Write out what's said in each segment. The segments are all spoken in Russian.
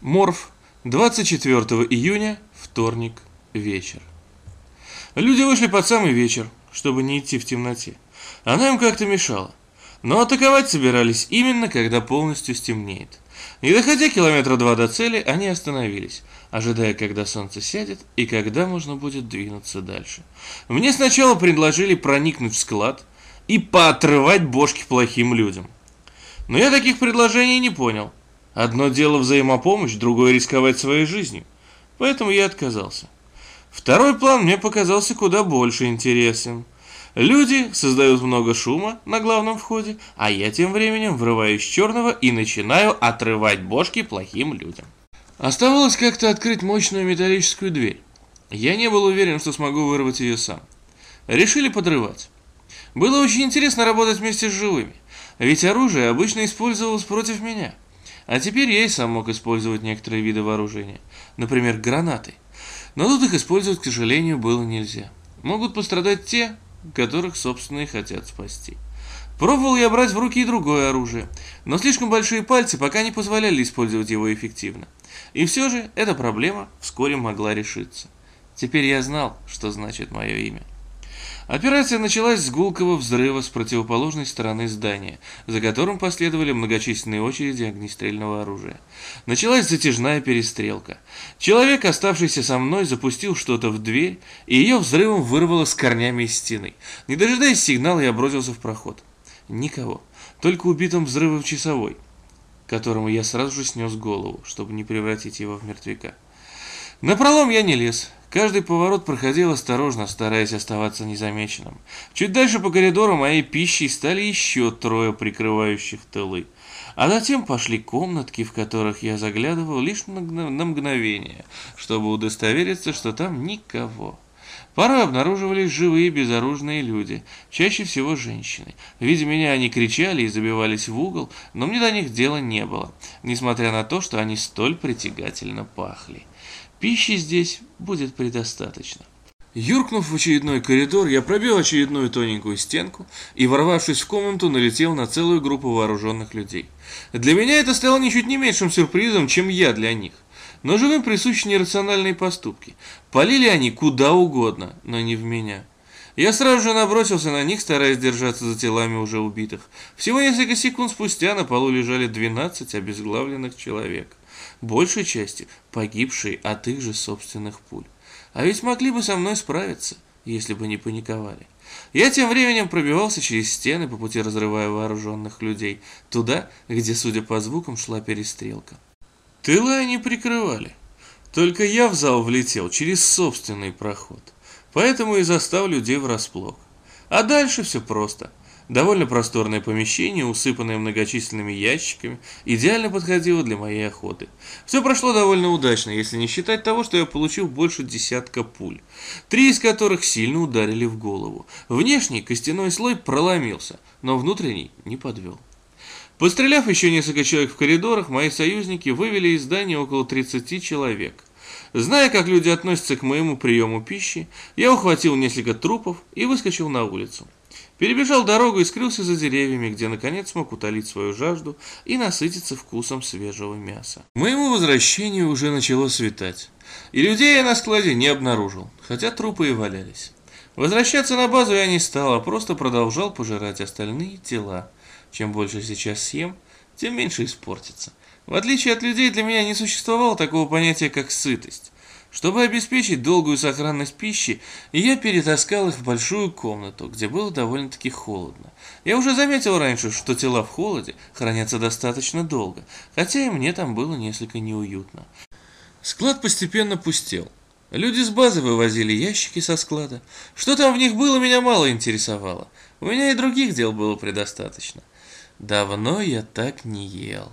Морф, 24 июня, вторник, вечер. Люди вышли под самый вечер, чтобы не идти в темноте. Она им как-то мешала. Но атаковать собирались именно, когда полностью стемнеет. Не доходя километра два до цели, они остановились, ожидая, когда солнце сядет и когда можно будет двинуться дальше. Мне сначала предложили проникнуть в склад и поотрывать бошки плохим людям. Но я таких предложений не понял. Одно дело взаимопомощь, другое рисковать своей жизнью. Поэтому я отказался. Второй план мне показался куда больше интересен. Люди создают много шума на главном входе, а я тем временем врываюсь черного и начинаю отрывать бошки плохим людям. Оставалось как-то открыть мощную металлическую дверь. Я не был уверен, что смогу вырвать ее сам. Решили подрывать. Было очень интересно работать вместе с живыми, ведь оружие обычно использовалось против меня. А теперь я и сам мог использовать некоторые виды вооружения, например, гранаты. Но тут их использовать, к сожалению, было нельзя. Могут пострадать те, которых, собственно, и хотят спасти. Пробовал я брать в руки и другое оружие, но слишком большие пальцы пока не позволяли использовать его эффективно. И все же эта проблема вскоре могла решиться. Теперь я знал, что значит мое имя. Операция началась с гулкого взрыва с противоположной стороны здания, за которым последовали многочисленные очереди огнестрельного оружия. Началась затяжная перестрелка. Человек, оставшийся со мной, запустил что-то в дверь, и ее взрывом вырвало с корнями из стены. Не дожидаясь сигнала, я бросился в проход. Никого, только убитым взрывом часовой, которому я сразу же снес голову, чтобы не превратить его в мертвяка. На пролом я не лез. Каждый поворот проходил осторожно, стараясь оставаться незамеченным. Чуть дальше по коридору моей пищей стали еще трое прикрывающих тылы. А затем пошли комнатки, в которых я заглядывал лишь на мгновение, чтобы удостовериться, что там никого. Порой обнаруживались живые безоружные люди, чаще всего женщины. Видя меня, они кричали и забивались в угол, но мне до них дела не было, несмотря на то, что они столь притягательно пахли. Пищи здесь будет предостаточно. Юркнув в очередной коридор, я пробил очередную тоненькую стенку и, ворвавшись в комнату, налетел на целую группу вооруженных людей. Для меня это стало ничуть не меньшим сюрпризом, чем я для них. Но живым присущи нерациональные поступки. Полили они куда угодно, но не в меня. Я сразу же набросился на них, стараясь держаться за телами уже убитых. Всего несколько секунд спустя на полу лежали 12 обезглавленных человек большей части погибшие от их же собственных пуль. А ведь могли бы со мной справиться, если бы не паниковали. Я тем временем пробивался через стены, по пути разрывая вооруженных людей, туда, где, судя по звукам, шла перестрелка. Тылы они прикрывали. Только я в зал влетел через собственный проход. Поэтому и застал людей врасплох. А дальше все просто. Довольно просторное помещение, усыпанное многочисленными ящиками, идеально подходило для моей охоты. Все прошло довольно удачно, если не считать того, что я получил больше десятка пуль, три из которых сильно ударили в голову. Внешний костяной слой проломился, но внутренний не подвел. Постреляв еще несколько человек в коридорах, мои союзники вывели из здания около 30 человек. Зная, как люди относятся к моему приему пищи, я ухватил несколько трупов и выскочил на улицу. Перебежал дорогу и скрылся за деревьями, где наконец смог утолить свою жажду и насытиться вкусом свежего мяса. К моему возвращению уже начало светать, и людей я на складе не обнаружил, хотя трупы и валялись. Возвращаться на базу я не стал, а просто продолжал пожирать остальные тела. Чем больше сейчас съем, тем меньше испортится. В отличие от людей, для меня не существовало такого понятия, как сытость. Чтобы обеспечить долгую сохранность пищи, я перетаскал их в большую комнату, где было довольно-таки холодно. Я уже заметил раньше, что тела в холоде хранятся достаточно долго, хотя и мне там было несколько неуютно. Склад постепенно пустел. Люди с базы вывозили ящики со склада. Что там в них было, меня мало интересовало. У меня и других дел было предостаточно. Давно я так не ел.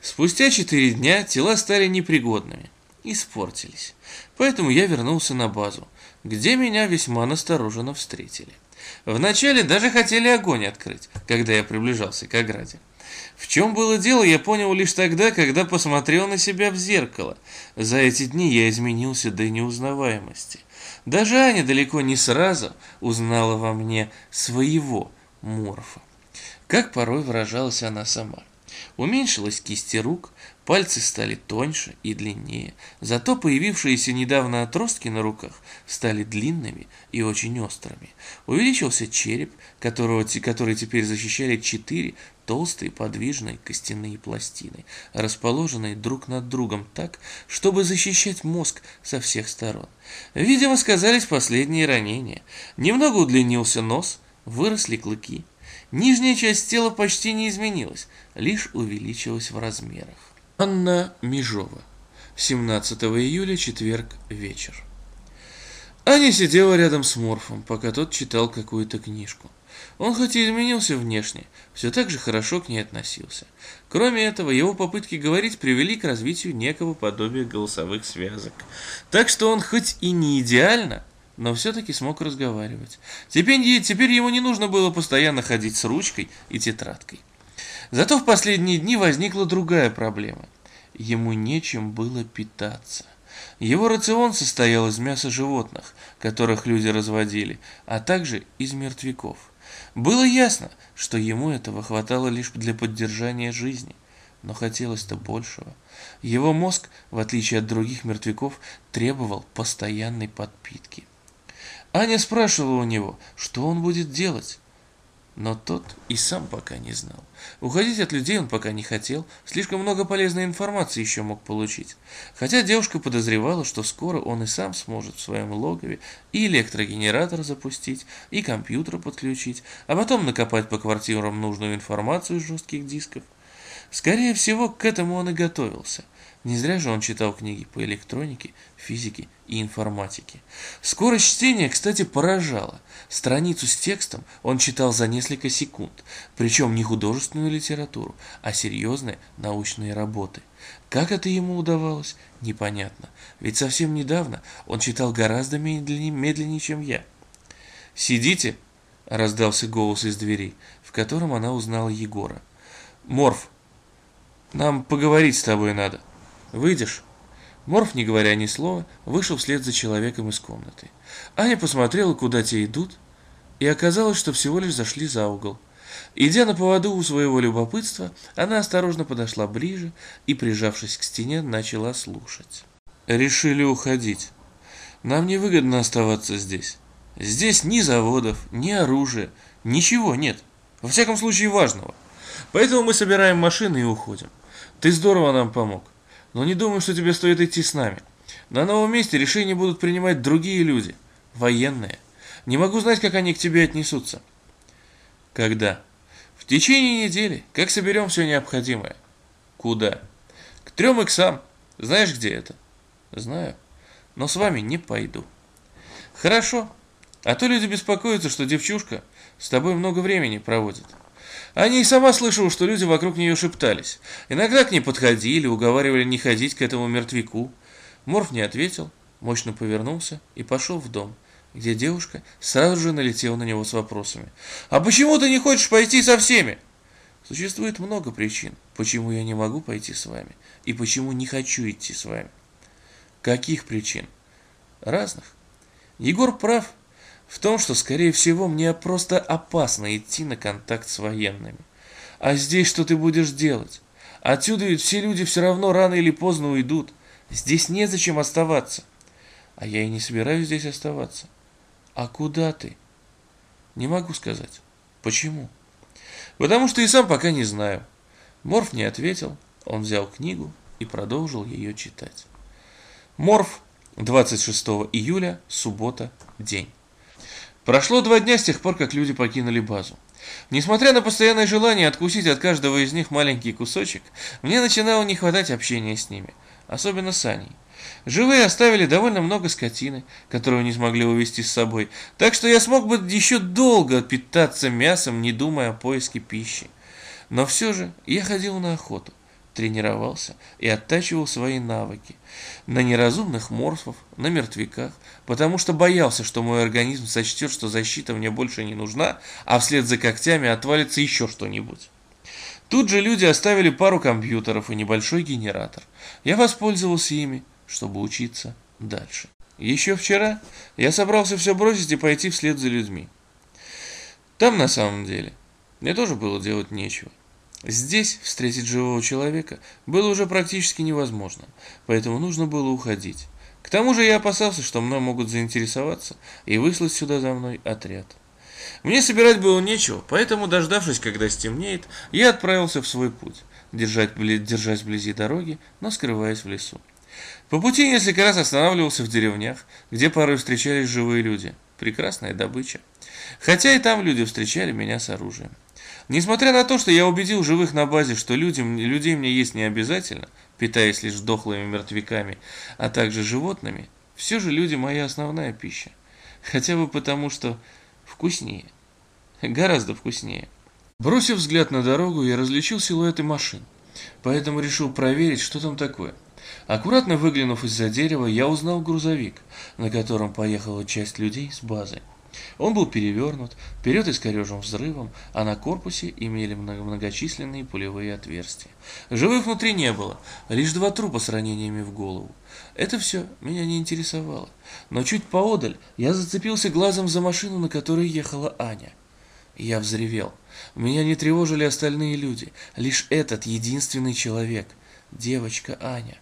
Спустя четыре дня тела стали непригодными испортились. Поэтому я вернулся на базу, где меня весьма настороженно встретили. Вначале даже хотели огонь открыть, когда я приближался к ограде. В чем было дело, я понял лишь тогда, когда посмотрел на себя в зеркало. За эти дни я изменился до неузнаваемости. Даже Аня далеко не сразу узнала во мне своего морфа. Как порой выражалась она сама. Уменьшилась кисти рук, пальцы стали тоньше и длиннее, зато появившиеся недавно отростки на руках стали длинными и очень острыми. Увеличился череп, которого, который теперь защищали четыре толстые подвижные костяные пластины, расположенные друг над другом так, чтобы защищать мозг со всех сторон. Видимо, сказались последние ранения. Немного удлинился нос, выросли клыки. Нижняя часть тела почти не изменилась, лишь увеличилась в размерах. Анна Межова. 17 июля, четверг, вечер. Аня сидела рядом с Морфом, пока тот читал какую-то книжку. Он хоть и изменился внешне, все так же хорошо к ней относился. Кроме этого, его попытки говорить привели к развитию некого подобия голосовых связок. Так что он хоть и не идеально, но все-таки смог разговаривать. Теперь, теперь ему не нужно было постоянно ходить с ручкой и тетрадкой. Зато в последние дни возникла другая проблема. Ему нечем было питаться. Его рацион состоял из мяса животных, которых люди разводили, а также из мертвяков. Было ясно, что ему этого хватало лишь для поддержания жизни, но хотелось-то большего. Его мозг, в отличие от других мертвяков, требовал постоянной подпитки. Аня спрашивала у него, что он будет делать, но тот и сам пока не знал. Уходить от людей он пока не хотел, слишком много полезной информации еще мог получить. Хотя девушка подозревала, что скоро он и сам сможет в своем логове и электрогенератор запустить, и компьютер подключить, а потом накопать по квартирам нужную информацию из жестких дисков. Скорее всего, к этому он и готовился. Не зря же он читал книги по электронике, физике и информатике. Скорость чтения, кстати, поражала. Страницу с текстом он читал за несколько секунд, причем не художественную литературу, а серьезные научные работы. Как это ему удавалось, непонятно, ведь совсем недавно он читал гораздо медленнее, чем я. «Сидите!» – раздался голос из двери, в котором она узнала Егора. «Морф, нам поговорить с тобой надо». Выйдешь?» Морф, не говоря ни слова, вышел вслед за человеком из комнаты. Аня посмотрела, куда те идут, и оказалось, что всего лишь зашли за угол. Идя на поводу у своего любопытства, она осторожно подошла ближе и, прижавшись к стене, начала слушать. «Решили уходить. Нам невыгодно оставаться здесь. Здесь ни заводов, ни оружия, ничего нет. Во всяком случае важного. Поэтому мы собираем машины и уходим. Ты здорово нам помог. Но не думаю, что тебе стоит идти с нами. На новом месте решения будут принимать другие люди, военные. Не могу знать, как они к тебе отнесутся. Когда? В течение недели, как соберем все необходимое. Куда? К трем иксам. Знаешь, где это? Знаю. Но с вами не пойду. Хорошо. А то люди беспокоятся, что девчушка с тобой много времени проводит. Они и сама слышала, что люди вокруг нее шептались. Иногда к ней подходили, уговаривали не ходить к этому мертвяку. Морф не ответил, мощно повернулся и пошел в дом, где девушка сразу же налетела на него с вопросами. «А почему ты не хочешь пойти со всеми?» Существует много причин, почему я не могу пойти с вами и почему не хочу идти с вами. Каких причин? Разных. Егор прав, в том, что, скорее всего, мне просто опасно идти на контакт с военными. А здесь что ты будешь делать? Отсюда ведь все люди все равно рано или поздно уйдут. Здесь незачем оставаться. А я и не собираюсь здесь оставаться. А куда ты? Не могу сказать. Почему? Потому что и сам пока не знаю. Морф не ответил. Он взял книгу и продолжил ее читать. Морф, 26 июля, суббота, день. Прошло два дня с тех пор, как люди покинули базу. Несмотря на постоянное желание откусить от каждого из них маленький кусочек, мне начинало не хватать общения с ними, особенно с Аней. Живые оставили довольно много скотины, которую не смогли увезти с собой, так что я смог бы еще долго питаться мясом, не думая о поиске пищи. Но все же я ходил на охоту тренировался и оттачивал свои навыки на неразумных морфов, на мертвяках, потому что боялся, что мой организм сочтет, что защита мне больше не нужна, а вслед за когтями отвалится еще что-нибудь. Тут же люди оставили пару компьютеров и небольшой генератор. Я воспользовался ими, чтобы учиться дальше. Еще вчера я собрался все бросить и пойти вслед за людьми. Там на самом деле мне тоже было делать нечего. Здесь встретить живого человека было уже практически невозможно, поэтому нужно было уходить. К тому же я опасался, что мной могут заинтересоваться и выслать сюда за мной отряд. Мне собирать было нечего, поэтому, дождавшись, когда стемнеет, я отправился в свой путь, держать, держась вблизи дороги, но скрываясь в лесу. По пути несколько раз останавливался в деревнях, где порой встречались живые люди. Прекрасная добыча. Хотя и там люди встречали меня с оружием. Несмотря на то, что я убедил живых на базе, что людям, людей мне есть не обязательно, питаясь лишь дохлыми мертвяками, а также животными, все же люди моя основная пища. Хотя бы потому, что вкуснее. Гораздо вкуснее. Бросив взгляд на дорогу, я различил силуэты машин, поэтому решил проверить, что там такое. Аккуратно выглянув из-за дерева, я узнал грузовик, на котором поехала часть людей с базы. Он был перевернут, вперед искорежен взрывом, а на корпусе имели многочисленные пулевые отверстия. Живых внутри не было, лишь два трупа с ранениями в голову. Это все меня не интересовало. Но чуть поодаль я зацепился глазом за машину, на которой ехала Аня. Я взревел. Меня не тревожили остальные люди, лишь этот единственный человек, девочка Аня,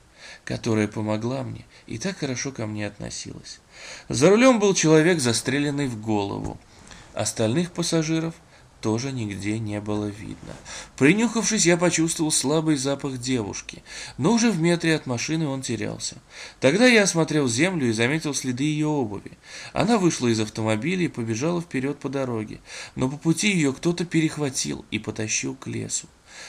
которая помогла мне и так хорошо ко мне относилась. За рулем был человек, застреленный в голову. Остальных пассажиров тоже нигде не было видно. Принюхавшись, я почувствовал слабый запах девушки, но уже в метре от машины он терялся. Тогда я осмотрел землю и заметил следы ее обуви. Она вышла из автомобиля и побежала вперед по дороге, но по пути ее кто-то перехватил и потащил к лесу.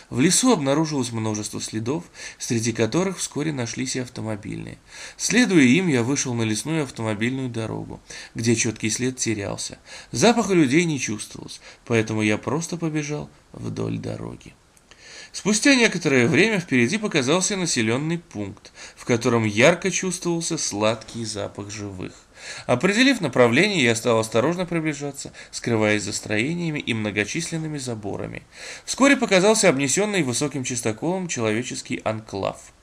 В лесу обнаружилось множество следов, среди которых вскоре нашлись и автомобильные. Следуя им, я вышел на лесную автомобильную дорогу, где четкий след терялся. Запаха людей не чувствовалось, поэтому я просто побежал вдоль дороги. Спустя некоторое время впереди показался населенный пункт, в котором ярко чувствовался сладкий запах живых. Определив направление, я стал осторожно приближаться, скрываясь за строениями и многочисленными заборами. Вскоре показался обнесенный высоким чистоколом человеческий анклав.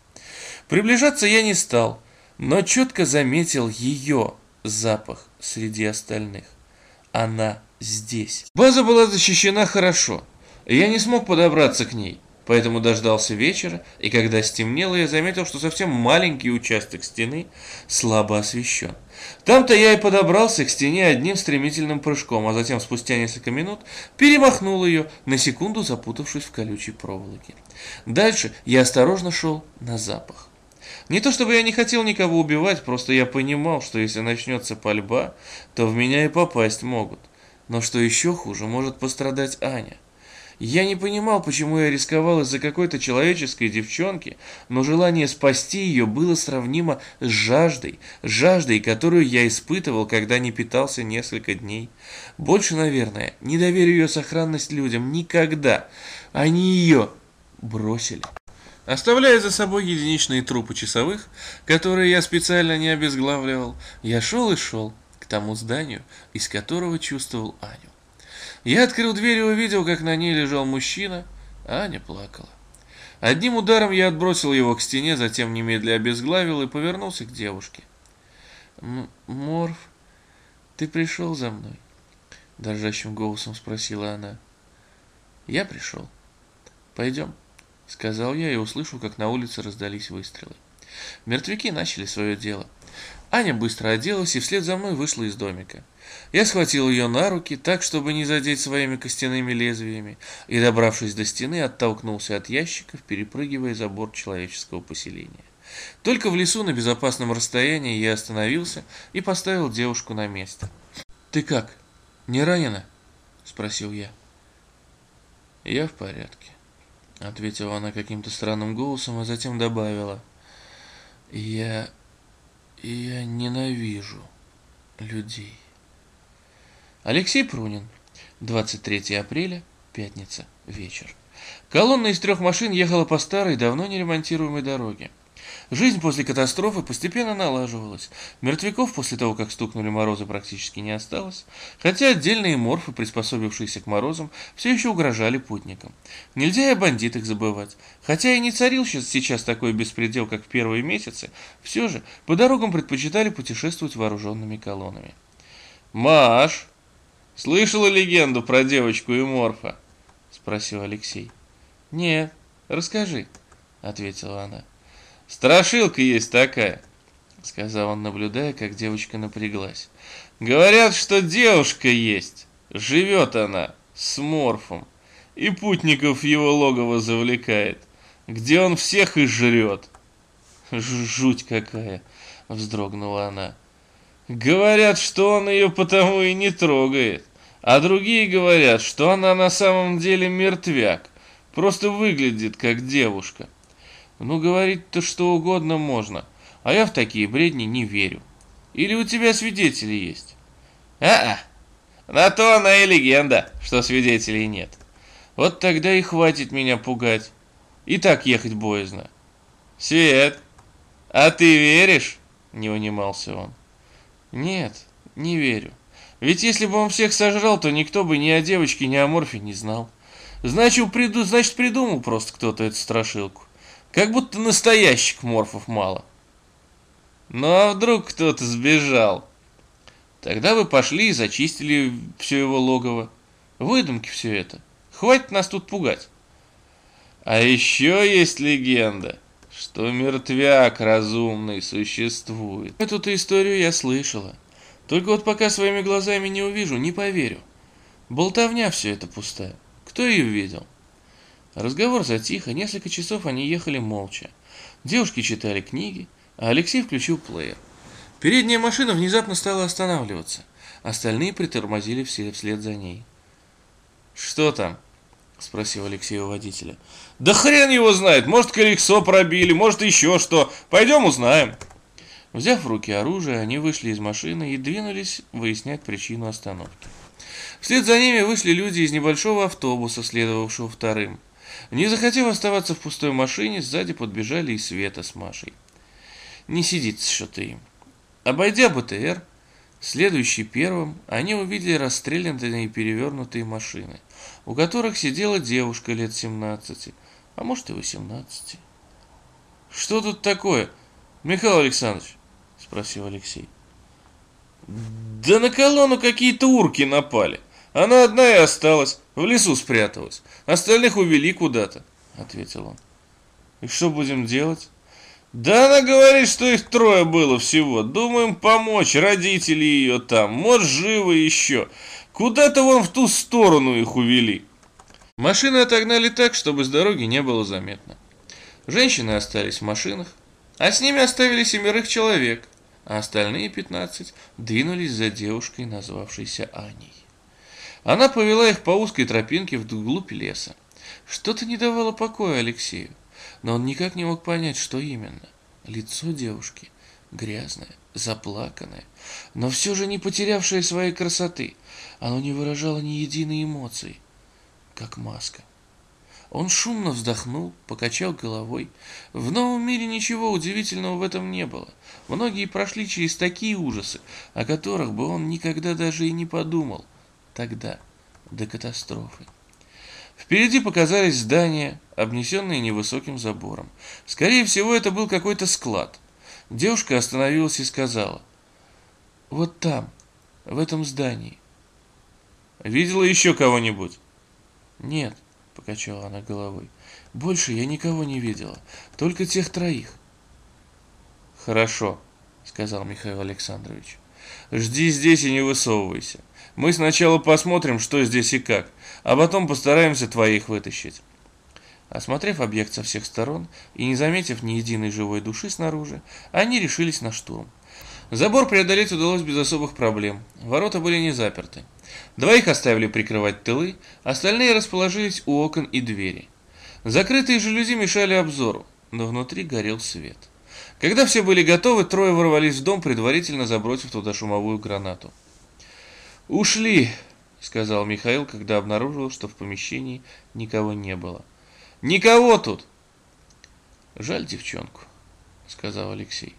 Приближаться я не стал, но четко заметил ее запах среди остальных. Она здесь. База была защищена хорошо, я не смог подобраться к ней. Поэтому дождался вечера, и когда стемнело, я заметил, что совсем маленький участок стены слабо освещен. Там-то я и подобрался к стене одним стремительным прыжком, а затем спустя несколько минут перемахнул ее, на секунду запутавшись в колючей проволоке. Дальше я осторожно шел на запах. Не то чтобы я не хотел никого убивать, просто я понимал, что если начнется пальба, то в меня и попасть могут. Но что еще хуже, может пострадать Аня. Я не понимал, почему я рисковал из-за какой-то человеческой девчонки, но желание спасти ее было сравнимо с жаждой, жаждой, которую я испытывал, когда не питался несколько дней. Больше, наверное, не доверю ее сохранность людям никогда. Они ее бросили. Оставляя за собой единичные трупы часовых, которые я специально не обезглавливал, я шел и шел к тому зданию, из которого чувствовал Аню. Я открыл дверь и увидел, как на ней лежал мужчина, Аня плакала. Одним ударом я отбросил его к стене, затем немедля обезглавил и повернулся к девушке. «Морф, ты пришел за мной?» Дрожащим голосом спросила она. «Я пришел. Пойдем», — сказал я и услышал, как на улице раздались выстрелы. Мертвяки начали свое дело. Аня быстро оделась и вслед за мной вышла из домика. Я схватил ее на руки, так, чтобы не задеть своими костяными лезвиями, и, добравшись до стены, оттолкнулся от ящиков, перепрыгивая за борт человеческого поселения. Только в лесу на безопасном расстоянии я остановился и поставил девушку на место. «Ты как, не ранена?» – спросил я. «Я в порядке», – ответила она каким-то странным голосом, а затем добавила. «Я... я ненавижу людей». Алексей Прунин. 23 апреля, пятница, вечер. Колонна из трех машин ехала по старой, давно не ремонтируемой дороге. Жизнь после катастрофы постепенно налаживалась. Мертвяков после того, как стукнули морозы, практически не осталось, хотя отдельные морфы, приспособившиеся к морозам, все еще угрожали путникам. Нельзя и о бандитах забывать. Хотя и не царил сейчас такой беспредел, как в первые месяцы, все же по дорогам предпочитали путешествовать вооруженными колоннами. «Маш!» «Слышала легенду про девочку и морфа?» – спросил Алексей. Нет, расскажи, ответила она. Страшилка есть такая, сказал он, наблюдая, как девочка напряглась. Говорят, что девушка есть. Живет она с морфом и путников его логово завлекает, где он всех и жрет. Жуть какая, вздрогнула она. Говорят, что он ее потому и не трогает, а другие говорят, что она на самом деле мертвяк, просто выглядит как девушка. Ну, говорить-то что угодно можно, а я в такие бредни не верю. Или у тебя свидетели есть? А-а, на то она и легенда, что свидетелей нет. Вот тогда и хватит меня пугать. И так ехать боязно. Свет, а ты веришь? Не унимался он. Нет, не верю. Ведь если бы он всех сожрал, то никто бы ни о девочке, ни о морфе не знал. Значит, приду, значит придумал просто кто-то эту страшилку. Как будто настоящих морфов мало. Ну а вдруг кто-то сбежал? Тогда вы пошли и зачистили все его логово. Выдумки все это. Хватит нас тут пугать. А еще есть легенда, что мертвяк разумный существует. Эту-то историю я слышала. Только вот пока своими глазами не увижу, не поверю. Болтовня все это пустая. Кто ее видел? Разговор затих, и несколько часов они ехали молча. Девушки читали книги, а Алексей включил плеер. Передняя машина внезапно стала останавливаться. Остальные притормозили все вслед за ней. «Что там?» — спросил Алексей у водителя. «Да хрен его знает! Может, колесо пробили, может, еще что. Пойдем узнаем». Взяв в руки оружие, они вышли из машины и двинулись выяснять причину остановки. Вслед за ними вышли люди из небольшого автобуса, следовавшего вторым. Не захотев оставаться в пустой машине, сзади подбежали и Света с Машей. Не сидится что-то им. Обойдя БТР, следующий первым, они увидели расстрелянные и перевернутые машины у которых сидела девушка лет 17, а может и 18. «Что тут такое, Михаил Александрович?» – спросил Алексей. «Да на колонну какие-то урки напали. Она одна и осталась, в лесу спряталась. Остальных увели куда-то», – ответил он. «И что будем делать?» «Да она говорит, что их трое было всего. Думаем помочь, родители ее там. Может, живы еще. Куда-то вон в ту сторону их увели. Машины отогнали так, чтобы с дороги не было заметно. Женщины остались в машинах, а с ними оставили семерых человек, а остальные пятнадцать двинулись за девушкой, назвавшейся Аней. Она повела их по узкой тропинке вглубь леса. Что-то не давало покоя Алексею, но он никак не мог понять, что именно. Лицо девушки грязное, заплаканное, но все же не потерявшее своей красоты – оно не выражало ни единой эмоции, как маска. Он шумно вздохнул, покачал головой. В новом мире ничего удивительного в этом не было. Многие прошли через такие ужасы, о которых бы он никогда даже и не подумал. Тогда, до катастрофы. Впереди показались здания, обнесенные невысоким забором. Скорее всего, это был какой-то склад. Девушка остановилась и сказала, «Вот там, в этом здании. Видела еще кого-нибудь? Нет, покачала она головой. Больше я никого не видела, только тех троих. Хорошо, сказал Михаил Александрович. Жди здесь и не высовывайся. Мы сначала посмотрим, что здесь и как, а потом постараемся твоих вытащить. Осмотрев объект со всех сторон и не заметив ни единой живой души снаружи, они решились на штурм. Забор преодолеть удалось без особых проблем. Ворота были не заперты. Двоих оставили прикрывать тылы, остальные расположились у окон и двери. Закрытые жалюзи мешали обзору, но внутри горел свет. Когда все были готовы, трое ворвались в дом, предварительно забросив туда шумовую гранату. «Ушли», — сказал Михаил, когда обнаружил, что в помещении никого не было. «Никого тут!» «Жаль девчонку», — сказал Алексей.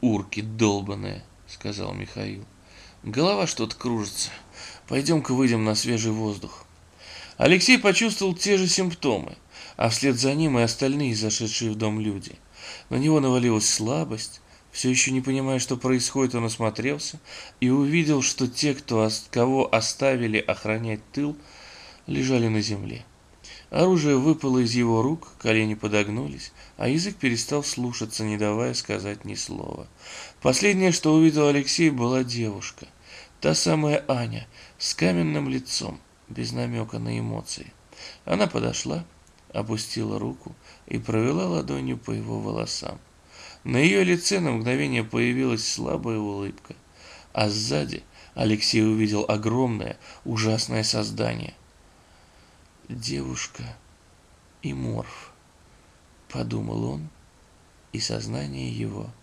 «Урки долбаные», — сказал Михаил. «Голова что-то кружится. Пойдем-ка выйдем на свежий воздух. Алексей почувствовал те же симптомы, а вслед за ним и остальные зашедшие в дом люди. На него навалилась слабость. Все еще не понимая, что происходит, он осмотрелся и увидел, что те, кто, кого оставили охранять тыл, лежали на земле. Оружие выпало из его рук, колени подогнулись, а язык перестал слушаться, не давая сказать ни слова. Последнее, что увидел Алексей, была девушка. Та самая Аня, с каменным лицом, без намека на эмоции. Она подошла, опустила руку и провела ладонью по его волосам. На ее лице на мгновение появилась слабая улыбка, а сзади Алексей увидел огромное, ужасное создание. Девушка и морф, подумал он, и сознание его –